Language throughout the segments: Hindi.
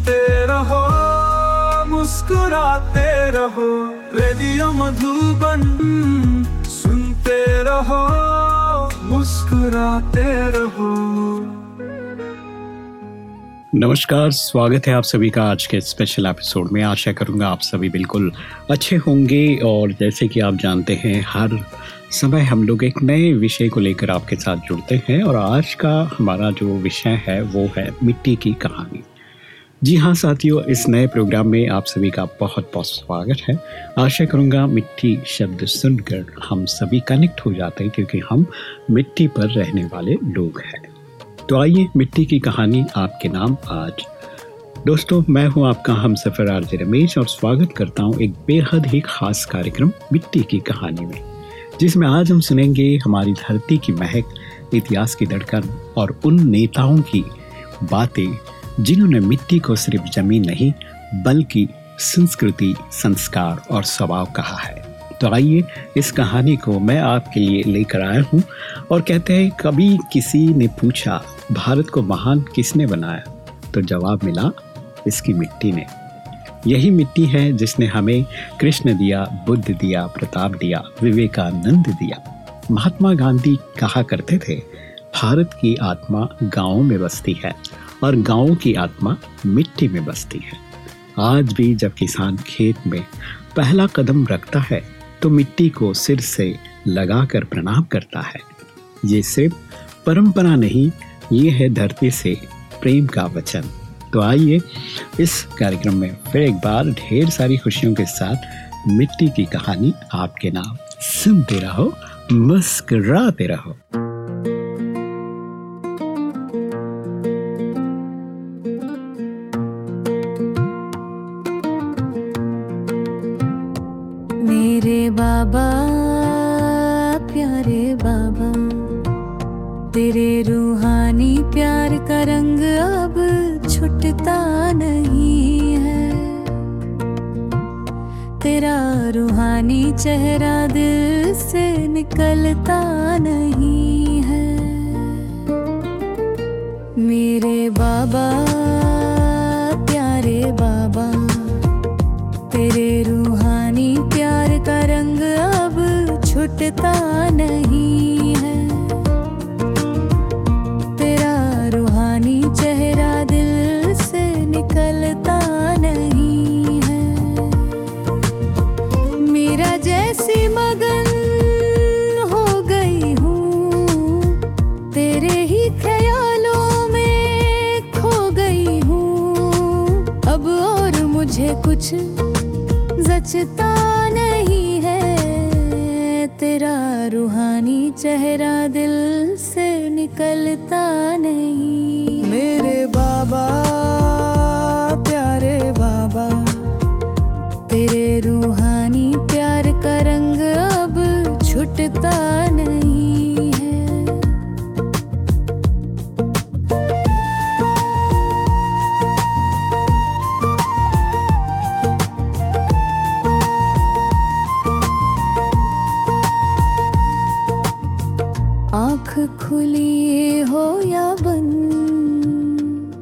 सुनते रहो, मुस्कुराते रहो, रेडियो मधुबन सुनते रहो, मुस्कुराते रहो। नमस्कार, स्वागत है आप सभी का आज के स्पेशल एपिसोड में। आशा करूँगा आप सभी बिल्कुल अच्छे होंगे और जैसे कि आप जानते हैं, हर समय हम लोग एक नए विषय को लेकर आपके साथ जुड़ते हैं और आज का हमारा जो विषय है, वो है मिट्टी की कहानी। जी हाँ साथियों, इस नए प्रोग्राम में आप सभी का बहुत बहुत स्वागत है। आशा करूँगा मिट्टी शब्द सुनकर हम सभी कनेक्ट हो जाते हैं क्योंकि हम मिट्टी पर रहने वाले लोग हैं। तो आइए मिट्टी की कहानी आपके नाम आज। दोस्तों, मैं हूँ आपका हम सफ़र आरजे रमेश और स्वागत करता हूँ एक बेहद ही खास कार्यक्रम मिट्टी की कहानी में, जिसमें आज हम सुनेंगे हमारी धरती की महक, इतिहास की धड़कन और उन नेताओं की बातें जिन्होंने मिट्टी को सिर्फ़ ज़मीन नहीं, बल्कि संस्कृति, संस्कार और स्वभाव कहा है। तो आइए इस कहानी को मैं आपके लिए लेकर आया हूँ और कहते हैं, कभी किसी ने पूछा, भारत को महान किसने बनाया? तो जवाब मिला, इसकी मिट्टी ने। यही मिट्टी है जिसने हमें कृष्ण दिया, बुद्ध दिया, प्रताप दिया, विवेकानंद दिया। महात्मा गांधी कहा करते थे, भारत की आत्मा गाँवों में बसती है। और गाँवों की आत्मा मिट्टी में बसती है। आज भी जब किसान खेत में पहला कदम रखता है तो मिट्टी को सिर से लगाकर प्रणाम करता है। ये सिर्फ़ परंपरा नहीं, ये है धरती से प्रेम का वचन। तो आइए इस कार्यक्रम में फिर एक बार ढेर सारी खुशियों के साथ मिट्टी की कहानी आपके नाम सुनते रहो, मुस्कुराते रहो। चेहरा दिल से निकलता नहीं है। मेरे बाबा, प्यारे बाबा, तेरे रूहानी प्यार का रंग अब छुटता नहीं जचता नहीं है तेरा रूहानी चेहरा दिल से निकलता नहीं। मेरे बाबा, प्यारे बाबा, तेरे रूहानी प्यार का रंग अब छुटता आँख खुली हो या बंद,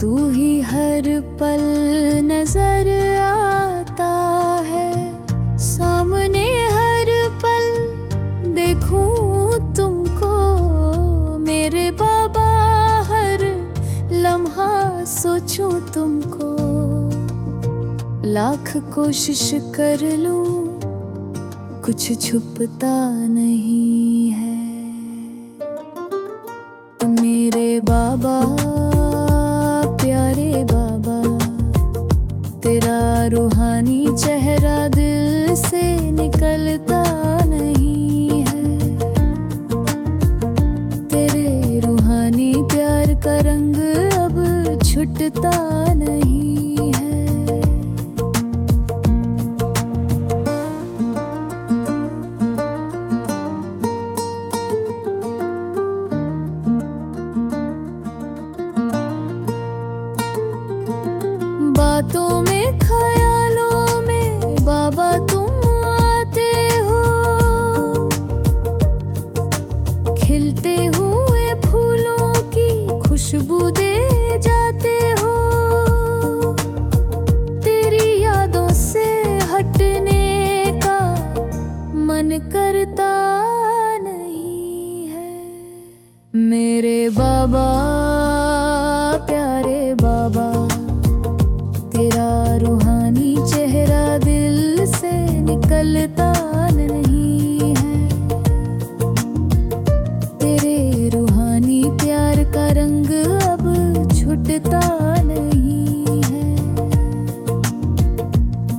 तू ही हर पल नज़र आता है। सामने हर पल देखूँ तुमको, मेरे बाबा हर लम्हा सोचूं तुमको। लाख कोशिश कर लूँ, कुछ छुपता नहीं। 知道。नहीं है। तेरे रूहानी प्यार का रंग अब छुटता नहीं है।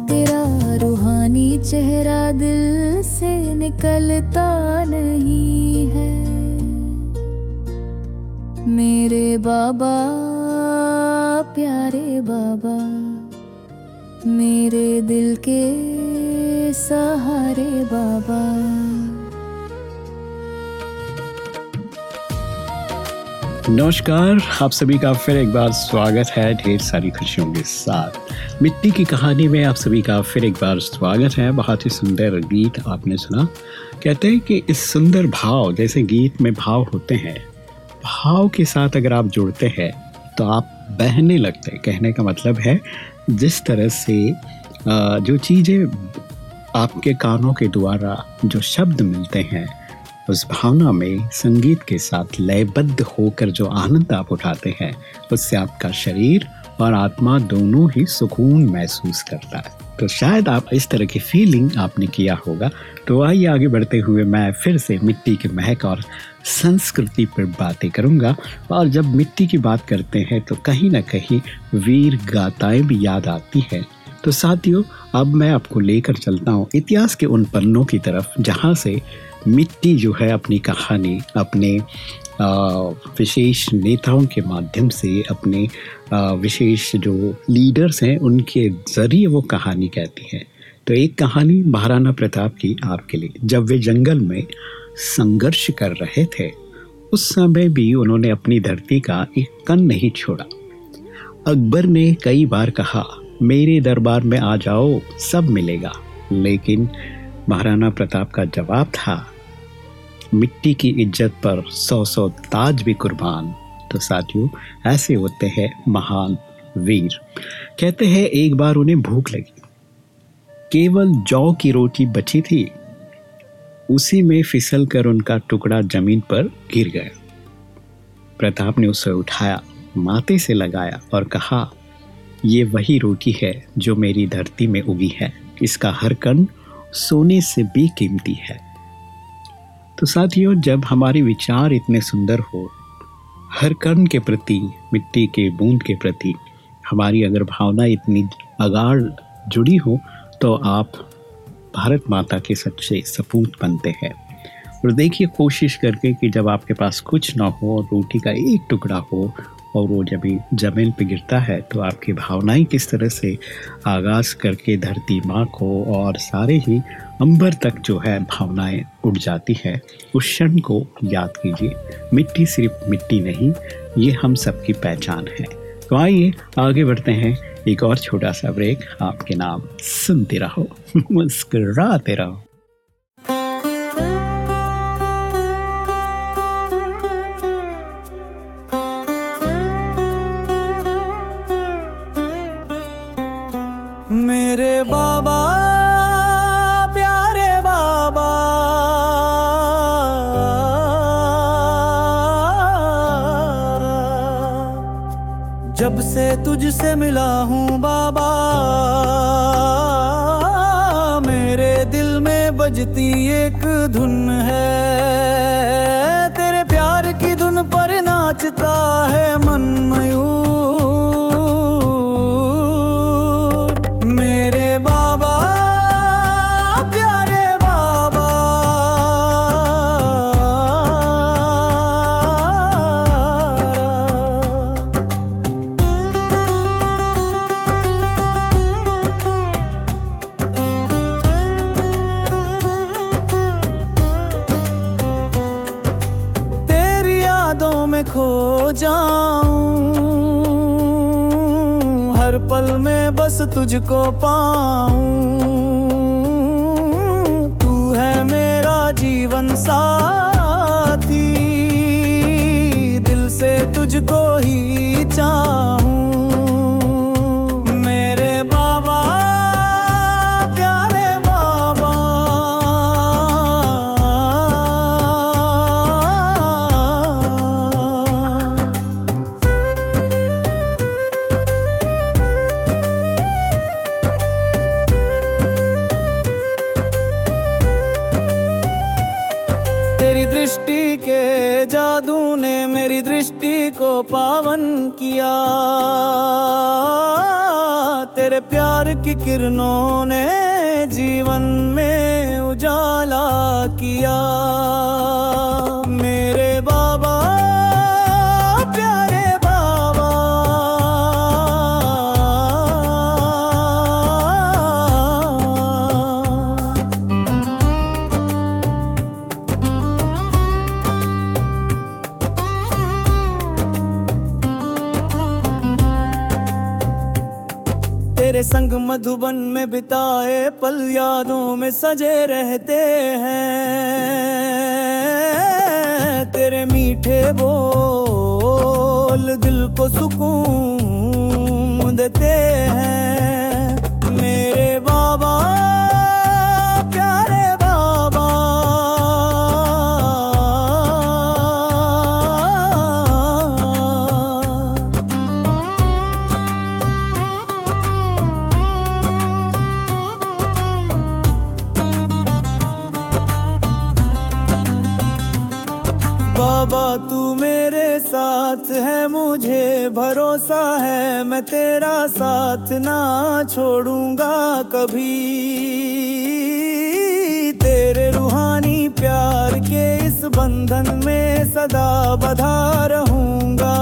तेरा रूहानी चेहरा दिल से निकलता नहीं है। मेरे बाबा, प्यारे बाबा, मेरे दिल के सहारे बाबा। नमस्कार, आप सभी का फिर एक बार स्वागत है। ढेर सारी खुशियों के साथ। मिट्टी की कहानी में आप सभी का फिर एक बार स्वागत है। बहुत ही सुंदर गीत आपने सुना। कहते हैं कि इस सुंदर भाव, जैसे गीत में भाव होते हैं, भाव के साथ अगर आप जुड़ते हैं तो आप बहने लगते हैं। कहने का मतलब है, जिस तरह से जो चीज़ें आपके कानों के द्वारा जो शब्द मिलते हैं, उस भावना में संगीत के साथ लयबद्ध होकर जो आनंद आप उठाते हैं, उससे आपका शरीर और आत्मा दोनों ही सुकून महसूस करता है। तो शायद आप इस तरह की फीलिंग आपने किया होगा। तो आइए आगे बढ़ते हुए मैं फिर से मिट्टी की महक और संस्कृति पर बातें करूँगा। और जब मिट्टी की बात करते हैं तो कहीं ना कहीं वीर गाथाएँ भी याद आती हैं। तो साथियों, अब मैं आपको लेकर चलता हूँ इतिहास के उन पन्नों की तरफ़, जहाँ से मिट्टी जो है अपनी कहानी, अपने विशेष नेताओं के माध्यम से, अपने विशेष जो लीडर्स हैं, उनके ज़रिए वो कहानी कहती है। तो एक कहानी महाराणा प्रताप की आपके लिए। जब वे जंगल में संघर्ष कर रहे थे, उस समय भी उन्होंने अपनी धरती का एक कन नहीं छोड़ा। अकबर ने कई बार कहा मेरे दरबार में आ जाओ, सब मिलेगा। लेकिन महाराणा प्रताप का जवाब था, मिट्टी की इज़्ज़त पर सौ सौ ताज भी कुर्बान। तो साथियों, ऐसे होते हैं महान वीर। कहते हैं, एक बार उन्हें भूख लगी। केवल जौ की रोटी बची थी। उसी में फिसल कर उनका टुकड़ा ज़मीन पर गिर गया। प्रताप ने उसे उठाया, माथे से लगाया और कहा ये वही रोटी है जो मेरी धरती में उगी है। इसका हर कण सोने से भी कीमती है। तो साथियों, जब हमारे विचार इतने सुंदर हो, हर कण के प्रति, मिट्टी के, बूंद के प्रति हमारी अगर भावना इतनी अगाढ़ जुड़ी हो तो आप भारत माता के सच्चे सपूत बनते हैं। और देखिए, कोशिश करके कि जब आपके पास कुछ ना हो रोटी का एक टुकड़ा हो और वो जब भी ज़मीन पे गिरता है तो आपकी भावनाएँ किस तरह से आगाज़ करके धरती माँ को और सारे ही अंबर तक जो है भावनाएँ उड़ जाती है, उस क्षण को याद कीजिए। मिट्टी सिर्फ़ मिट्टी नहीं, ये हम सबकी पहचान है। तो आइए, आगे बढ़ते हैं। एक और छोटा सा ब्रेक, आपके नाम सुनते रहो, मुस्कराते रहो। बजती एक धुन पल में बस तुझको पाऊँ। तू है मेरा जीवन साथी, दिल से तुझको ही चाहूँ। दृष्टि के जादू ने मेरी दृष्टि को पावन किया। तेरे प्यार की किरणों ने जीवन में उजाला किया। संग मधुबन में बिताए पल यादों में सजे रहते हैं। तेरे मीठे बोल दिल को सुकून देते हैं। भरोसा है, मैं तेरा साथ ना छोड़ूँगा कभी। तेरे रूहानी प्यार के इस बंधन में सदा बधा रहूँगा।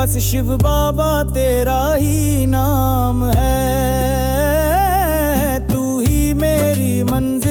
बस शिव बाबा तेरा ही नाम है। तू ही मेरी मंजिल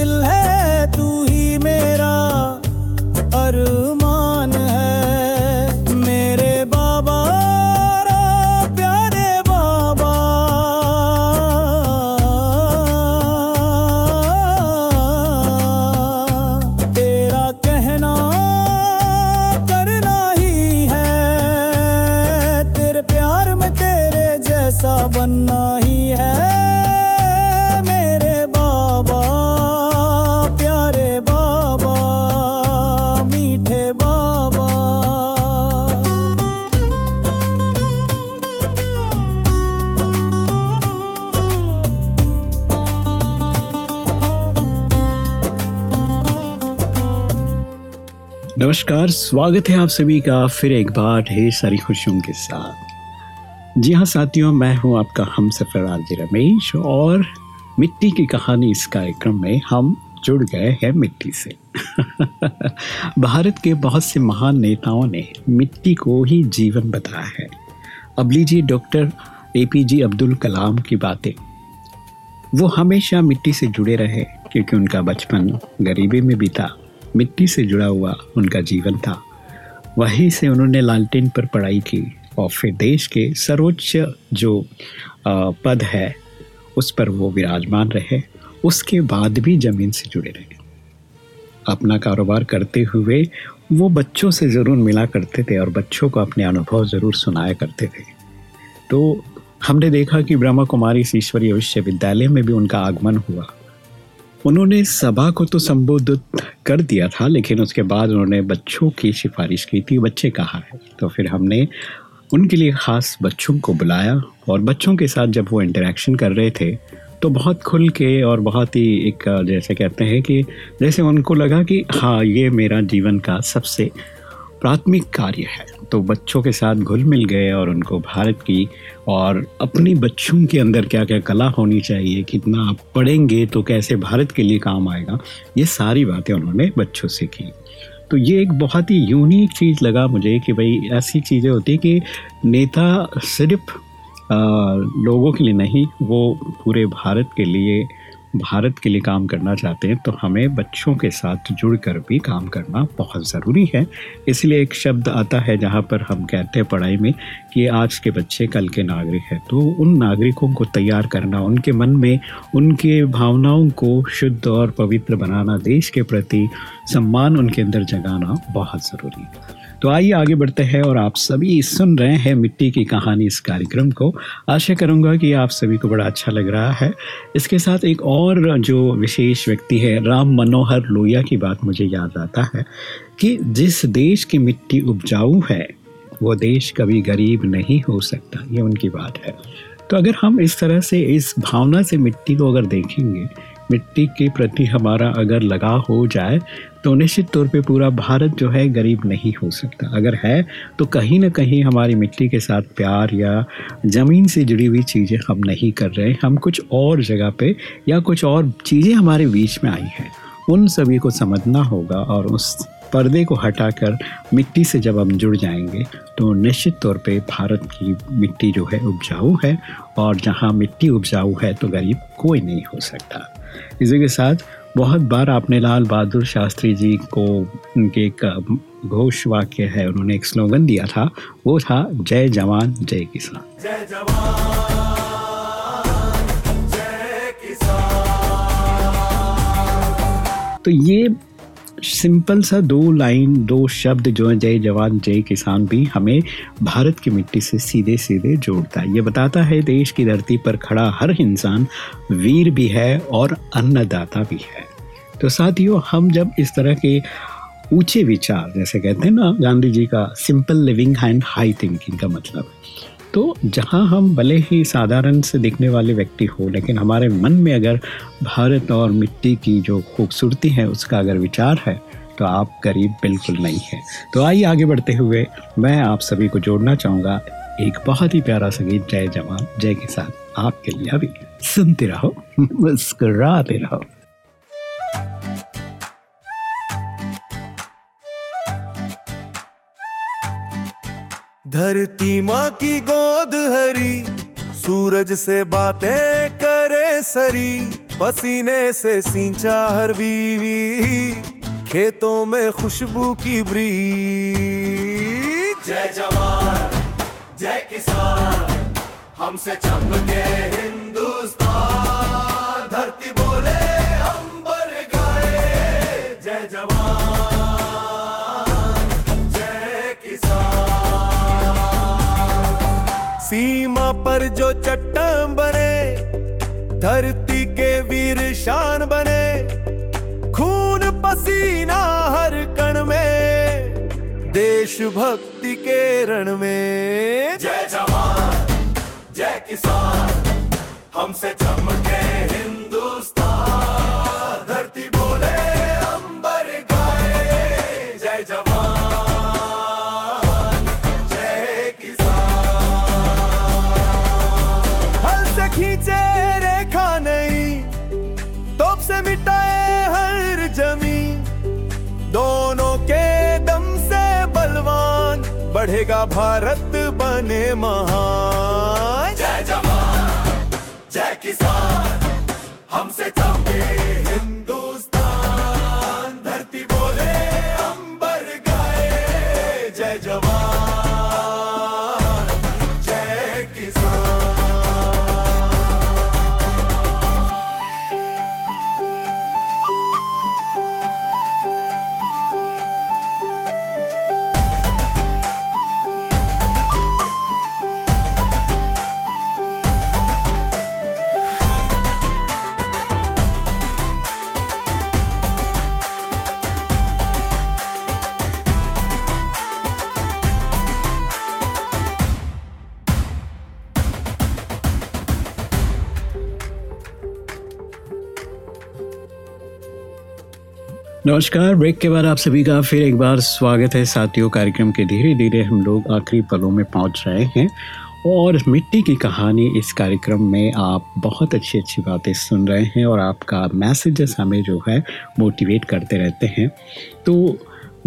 नमस्कार, स्वागत है आप सभी का फिर एक बार ढेर सारी खुशियों के साथ। जी हाँ साथियों, मैं हूँ आपका हम सफ़र आरजे रमेश और मिट्टी की कहानी इस कार्यक्रम में हम जुड़ गए हैं मिट्टी से। भारत के बहुत से महान नेताओं ने मिट्टी को ही जीवन बताया है। अब लीजिए doctor A P J Abdul Kalam की बातें। वो हमेशा मिट्टी से जुड़े रहे, क्योंकि उनका बचपन गरीबी में बीता। मिट्टी से जुड़ा हुआ उनका जीवन था। वहीं से उन्होंने लालटेन पर पढ़ाई की और फिर देश के सर्वोच्च जो पद है, उस पर वो विराजमान रहे। उसके बाद भी ज़मीन से जुड़े रहे। अपना कारोबार करते हुए वो बच्चों से ज़रूर मिला करते थे और बच्चों को अपने अनुभव ज़रूर सुनाया करते थे। तो हमने देखा कि ब्रह्मा कुमारी ईश्वरीय विश्वविद्यालय में भी उनका आगमन हुआ। उन्होंने सभा को तो संबोधित कर दिया था, लेकिन उसके बाद उन्होंने बच्चों की सिफारिश की थी, बच्चे कहा है? तो फिर हमने उनके लिए खास बच्चों को बुलाया, और बच्चों के साथ जब वो इंटरेक्शन कर रहे थे तो बहुत खुल के और बहुत ही एक, जैसे कहते हैं कि, जैसे उनको लगा कि हाँ ये मेरा जीवन का सबसे प्राथमिक कार्य है। तो बच्चों के साथ घुल मिल गए और उनको भारत की और अपनी बच्चों के अंदर क्या क्या कला होनी चाहिए, कितना आप पढ़ेंगे तो कैसे भारत के लिए काम आएगा, ये सारी बातें उन्होंने बच्चों से की। तो ये एक बहुत ही यूनिक चीज़ लगा मुझे कि भाई ऐसी चीज़ें होती कि नेता सिर्फ़ लोगों के लिए नहीं, वो पूरे भारत के लिए भारत के लिए काम करना चाहते हैं तो हमें बच्चों के साथ जुड़कर भी काम करना बहुत ज़रूरी है। इसलिए एक शब्द आता है जहाँ पर हम कहते हैं पढ़ाई में कि आज के बच्चे कल के नागरिक हैं। तो उन नागरिकों को तैयार करना, उनके मन में उनके भावनाओं को शुद्ध और पवित्र बनाना, देश के प्रति सम्मान उनके अंदर जगाना बहुत ज़रूरी है। तो आइए आगे बढ़ते हैं और आप सभी सुन रहे हैं मिट्टी की कहानी इस कार्यक्रम को। आशा करूँगा कि आप सभी को बड़ा अच्छा लग रहा है। इसके साथ एक और जो विशेष व्यक्ति है, राम मनोहर लोहिया की बात मुझे याद आता है कि जिस देश की मिट्टी उपजाऊ है, वो देश कभी गरीब नहीं हो सकता। ये उनकी बात है। तो अगर हम इस तरह से, इस भावना से मिट्टी को अगर देखेंगे, मिट्टी के प्रति हमारा अगर लगाव हो जाए तो निश्चित तौर पे पूरा भारत जो है गरीब नहीं हो सकता। अगर है तो कहीं ना कहीं हमारी मिट्टी के साथ प्यार या ज़मीन से जुड़ी हुई चीज़ें हम नहीं कर रहे। हम कुछ और जगह पे या कुछ और चीज़ें हमारे बीच में आई हैं। उन सभी को समझना होगा और उस पर्दे को हटाकर मिट्टी से जब हम जुड़ जाएँगे तो निश्चित तौर पे भारत की मिट्टी जो है उपजाऊ है और जहाँ मिट्टी उपजाऊ है तो गरीब कोई नहीं हो सकता। इसी के साथ बहुत बार आपने लाल बहादुर शास्त्री जी को उनके एक घोष वाक्य है उन्होंने एक स्लोगन दिया था वो था जय जवान जय किसान। जय जवान तो ये सिंपल सा दो लाइन, दो शब्द जो है जय जवान, जय किसान भी हमें भारत की मिट्टी से सीधे सीधे जोड़ता है। ये बताता है देश की धरती पर खड़ा हर इंसान वीर भी है और अन्नदाता भी है। तो साथियों, हम जब इस तरह के ऊँचे विचार, जैसे कहते हैं ना गांधी जी का simple living and high thinking का मतलब तो जहाँ हम भले ही साधारण से दिखने वाले व्यक्ति हो, लेकिन हमारे मन में अगर भारत और मिट्टी की जो खूबसूरती है, उसका अगर विचार है तो आप गरीब बिल्कुल नहीं है। तो आइए आगे बढ़ते हुए मैं आप सभी को जोड़ना चाहूँगा एक बहुत ही प्यारा संगीत जय जवान, जय किसान, आपके लिए अभी सुनते रहो, मुस्कुराते रहो। धरती माँ की गोद हरी, सूरज से बातें करे सरी, पसीने से सींचा हर बीवी, खेतों में खुशबू की ब्री जय जवान, जय किसान, हमसे चमके हिंदुस्तान सीमा पर जो चट्टान बने, धरती के वीर शान बने। खून पसीना हर कण में, देशभक्ति के रण में। जय जवान, जय किसान, हमसे चमके बढ़ेगा भारत बने महान। जय जवान जय किसान। नमस्कार, ब्रेक के बाद आप सभी का फिर एक बार स्वागत है साथियों कार्यक्रम के धीरे धीरे हम लोग आखिरी पलों में पहुँच रहे हैं और मिट्टी की कहानी इस कार्यक्रम में आप बहुत अच्छी अच्छी बातें सुन रहे हैं और आपका मैसेजेस हमें जो है मोटिवेट करते रहते हैं। तो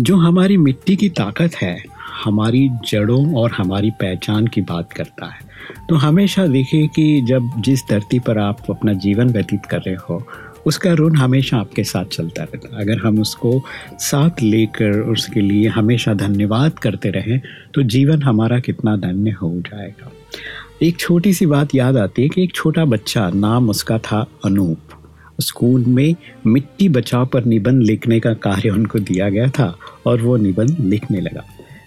जो हमारी मिट्टी की ताकत है, हमारी जड़ों और हमारी पहचान की बात करता है तो हमेशा देखिए कि जब जिस धरती पर आप अपना जीवन व्यतीत कर रहे हो उसका ऋण हमेशा आपके साथ चलता रहता अगर हम उसको साथ लेकर उसके लिए हमेशा धन्यवाद करते रहें तो जीवन हमारा कितना धन्य हो जाएगा। एक छोटी सी बात याद आती है कि एक छोटा बच्चा, नाम उसका था अनूप। स्कूल में मिट्टी बचाव पर निबंध लिखने का कार्य उनको दिया गया था और वो निबंध लिखने लगा।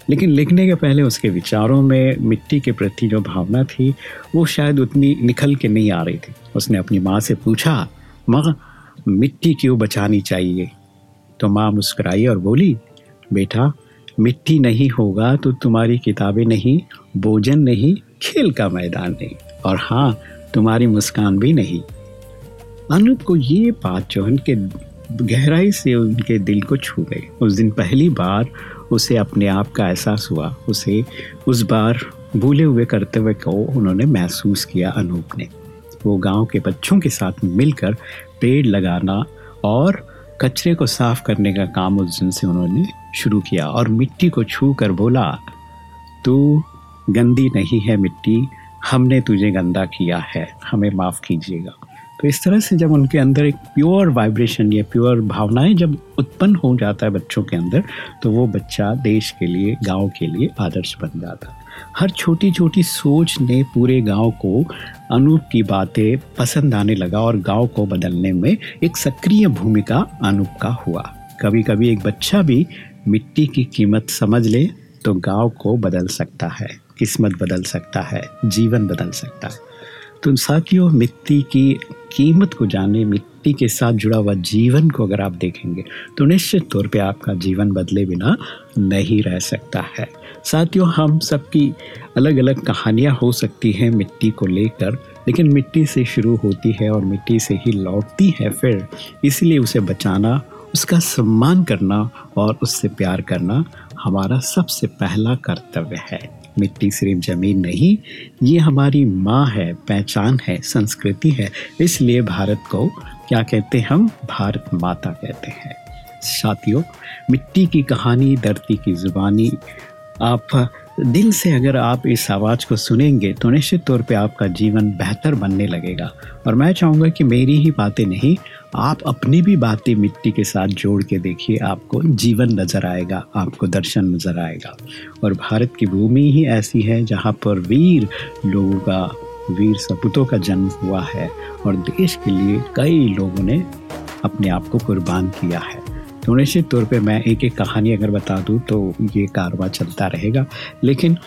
लेकिन लिखने के पहले उसके विचारों में मिट्टी के प्रति जो भावना थी, वो शायद उतनी निखल के नहीं आ रही थी। उसने अपनी माँ से पूछा माँ मिट्टी क्यों बचानी चाहिए? तो माँ मुस्कुराई और बोली, बेटा, मिट्टी नहीं होगा तो तुम्हारी किताबें नहीं, भोजन नहीं, खेल का मैदान नहीं, और हाँ तुम्हारी मुस्कान भी नहीं। अनूप को ये बात जो उनके गहराई से उनके दिल को छू गई। उस दिन पहली बार उसे अपने आप का एहसास हुआ। उसे उस बार भूले हुए करते हुए को उन्होंने महसूस किया अनूप ने। वो गाँव के बच्चों के साथ मिलकर पेड़ लगाना और कचरे को साफ़ करने का काम उस दिन से उन्होंने शुरू किया और मिट्टी को छू कर बोला, तू गंदी नहीं है मिट्टी, हमने तुझे गंदा किया है, हमें माफ़ कीजिएगा। तो इस तरह से जब उनके अंदर एक प्योर वाइब्रेशन या प्योर भावनाएँ जब उत्पन्न हो जाता है बच्चों के अंदर तो वो बच्चा देश के लिए, गाँव के लिए आदर्श बन जाता है। हर छोटी छोटी सोच ने पूरे गाँव को अनूप की बातें पसंद आने लगा और गाँव को बदलने में एक सक्रिय भूमिका अनूप का हुआ। कभी कभी एक बच्चा भी मिट्टी की कीमत समझ ले तो गाँव को बदल सकता है, किस्मत बदल सकता है, जीवन बदल सकता है। तो साथियों, मिट्टी की कीमत को जाने, मिट्टी के साथ जुड़ा हुआ जीवन को अगर आप देखेंगे तो निश्चित तौर पे आपका जीवन बदले बिना नहीं रह सकता है। साथियों, हम सबकी अलग अलग कहानियाँ हो सकती हैं मिट्टी को लेकर, लेकिन मिट्टी से शुरू होती है और मिट्टी से ही लौटती है फिर। इसीलिए उसे बचाना, उसका सम्मान करना और उससे प्यार करना हमारा सबसे पहला कर्तव्य है। मिट्टी सिर्फ़ ज़मीन नहीं, ये हमारी माँ है, पहचान है, संस्कृति है। इसलिए भारत को क्या कहते हम? भारत माता कहते हैं। साथियों, मिट्टी की कहानी, धरती की ज़ुबानी, आप दिल से अगर आप इस आवाज़ को सुनेंगे तो निश्चित तौर पे आपका जीवन बेहतर बनने लगेगा। और मैं चाहूँगा कि मेरी ही बातें नहीं आप अपनी भी बातें मिट्टी के साथ जोड़ के देखिए, आपको जीवन नज़र आएगा, आपको दर्शन नज़र आएगा। और भारत की भूमि ही ऐसी है जहाँ पर वीर लोगों का, वीर सपूतों का जन्म हुआ है और देश के लिए कई लोगों ने अपने आप को कुर्बान किया है। तो निश्चित तौर पे मैं एक एक कहानी अगर बता दूँ तो ये कारवा चलता रहेगा। लेकिन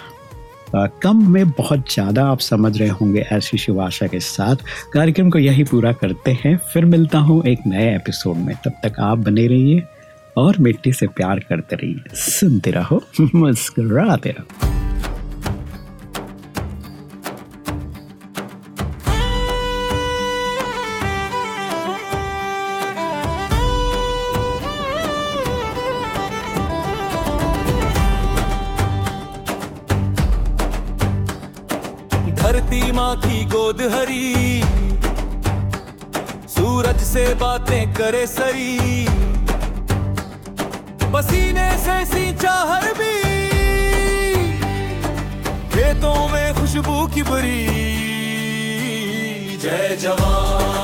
कम में बहुत ज़्यादा आप समझ रहे होंगे ऐसी शिव आशा के साथ। कार्यक्रम को यही पूरा करते हैं। फिर मिलता हूँ एक नए एपिसोड में। तब तक आप बने रहिए और मिट्टी से प्यार करते रहिए। सुनते रहो, मुस्कुराते रहो। धरती माँ की गोद हरी। सूरज से बातें करे सरी। पसीने से सींचा हर भी खेतों में खुशबू की भरी जय जवान।